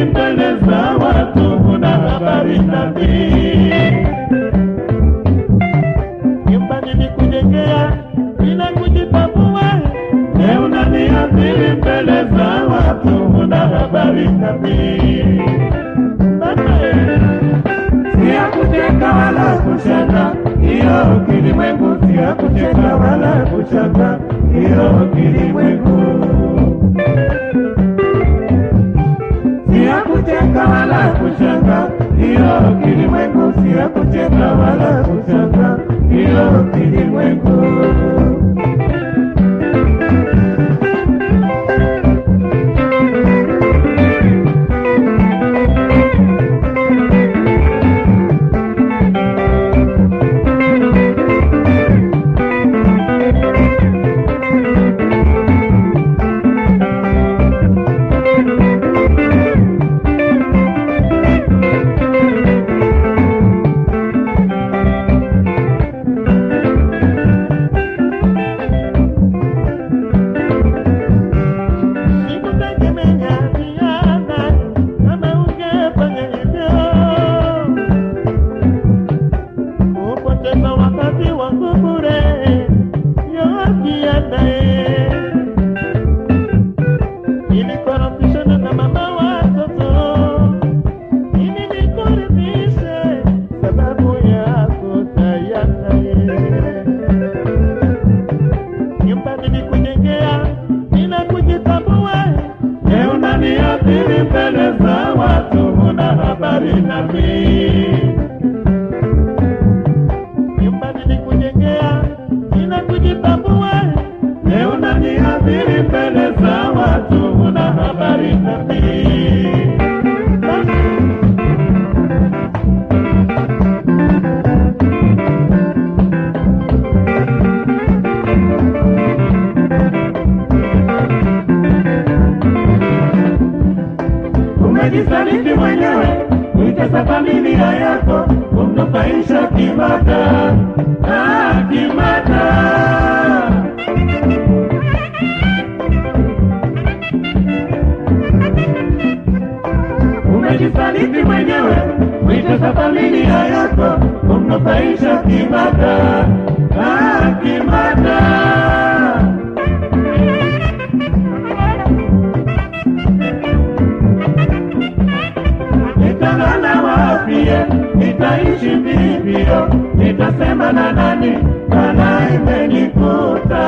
unaniathiri mbele za watu, kuna habari nabii. Nyumba bila kujitambua, leo watu, kuna habari nabii. Si ya kucheka wala hiyo kilimwengu. Si ya kucheka wala hiyo kilimwengu. Kucheka wala kuchanga, ndio kilimwengu. Umejisaliti mwenyewe kuitesa familia yako, kumnufaisha kimata. Ah, kimata. Umejisaliti mwenyewe kuitesa familia yako, kumnufaisha kimata. Ah, kimada. Nitasema na nani, mana imenikuta.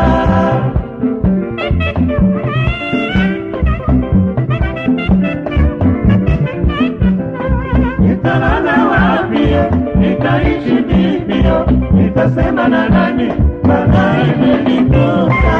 Nitalala wapie, nitaishi vivyo, nitasema na nani, mana imenikuta.